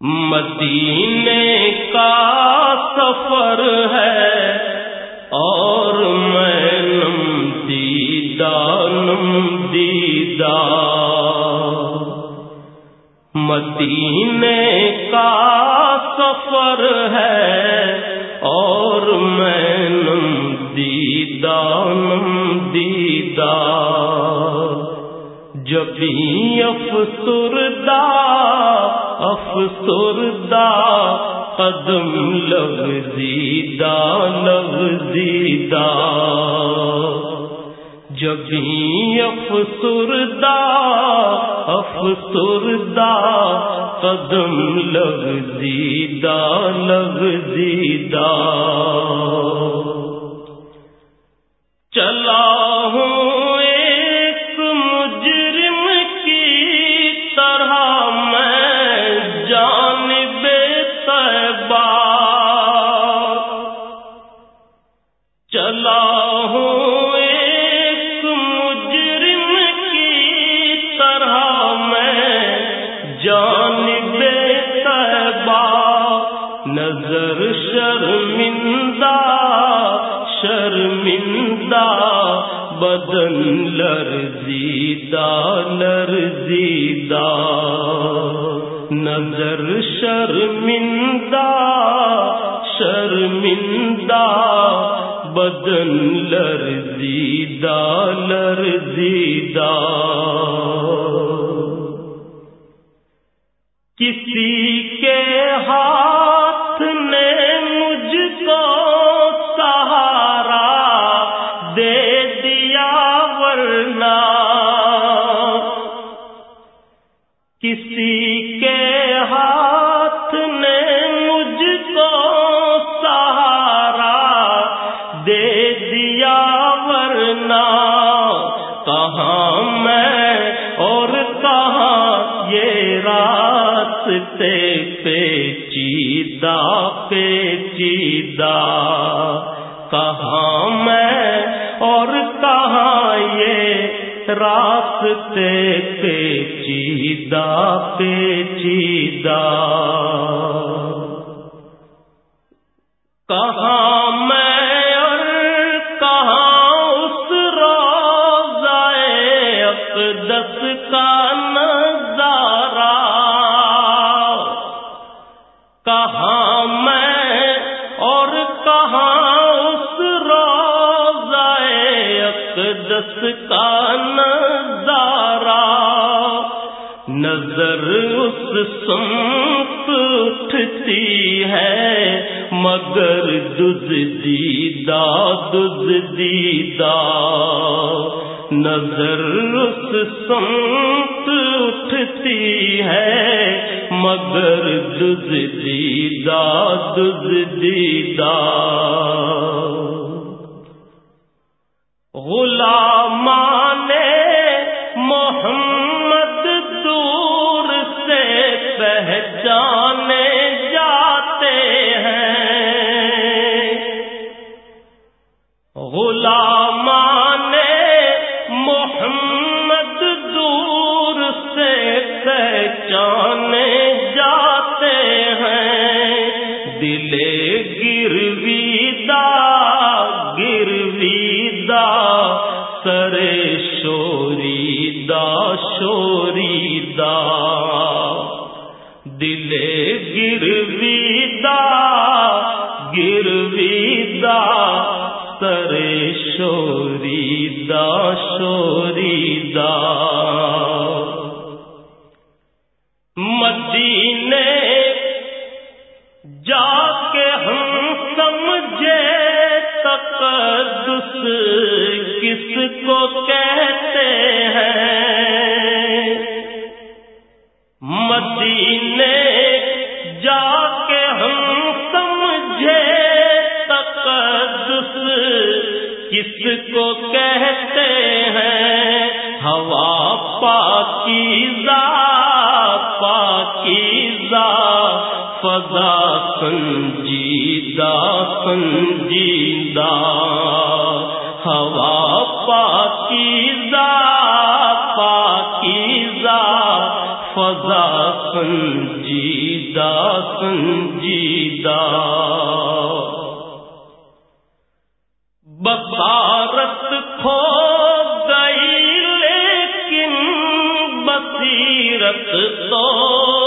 مدینے کا سفر ہے اور میں نم دیدہ نم دیدہ مدینے کا سفر ہے اور میں نم دیدہ نم دیدہ جبھی افسردہ افسردہ، قدم لگ زیدہ لگ زیدہ۔ افسردہ افسردہ، قدم لگ زیدہ لگ زیدہ۔ چلا شرمندہ بدن لرزیدہ لرزیدہ۔ نظر شرمندہ شرمندہ بدن لرزیدہ لرزیدہ۔ کسی کے ہاتھ نے کسی کے ہاتھ نے مجھ کو سہارا دے دیا، ورنہ کہاں میں اور کہاں یہ راستے پیچیدہ پیچیدہ؟ کہاں میں اور کہاں یہ راستے پیچیدہ پیچیدہ۔ کہاں میں اور کہاں اس روزائے اقدس کا نظارہ؟ کہاں اقدس کا نظارہ نظر اس سمت اٹھتی ہے، مگر دز دیدہ دز دیدہ نظر اس سمت اٹھتی ہے، مگر دز دیدہ دز دیدہ غلامان دلے گرویدہ گرویدہ سرے شوری دا شوری دا۔ دلے گرویدہ گرویدہ سرے شوری دا شوری دا۔ کو کہتے ہیں۔ مدینے جا کے ہم سمجھے تقدس کس کو کہتے ہیں۔ ہوا پاکیزہ پاکیزہ فضا سنجیدہ سنجیدہ۔ ہوا پاکیزہ پاکیزہ فضا سنجیدہ سنجیدہ۔ بسارت کھو گئی لیکن بصیرت تو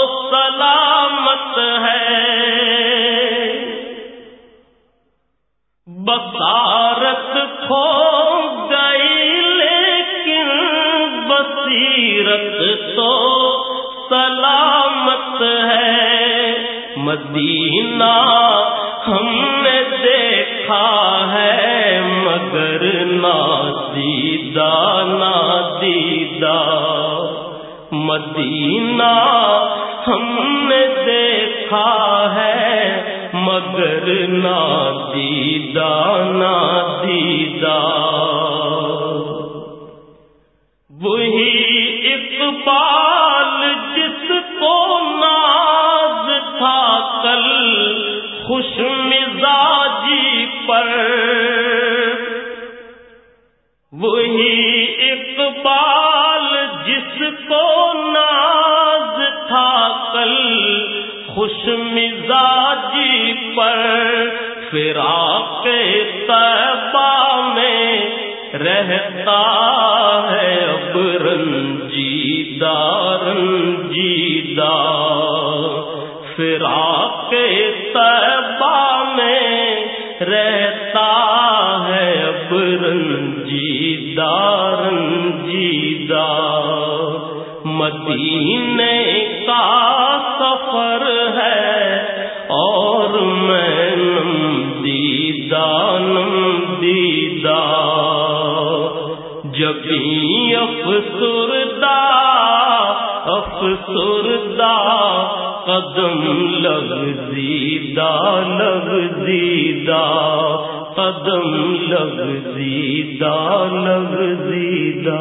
مدینہ ہم نے دیکھا ہے مگر نادیدہ نادیدہ مدینہ ہم نے دیکھا ہے مگر نادیدہ نادیدہ وہی اقبال وہی اقبال جس کو ناز تھا کل، خوش مزاجی پر فراق طیبہ میں رہتا ہے اب رنجیدہ رنجیدہ۔ فراق طیبہ میں رہتا ہے اب رنجیدہ مدینے کا سفر ہے اور میں نم دیدہ نم دیدہ جبھی افسردہ افسردہ قدم لگ دیدہ لگ دیدہ قدم لگ دیدہ لگ دیدہ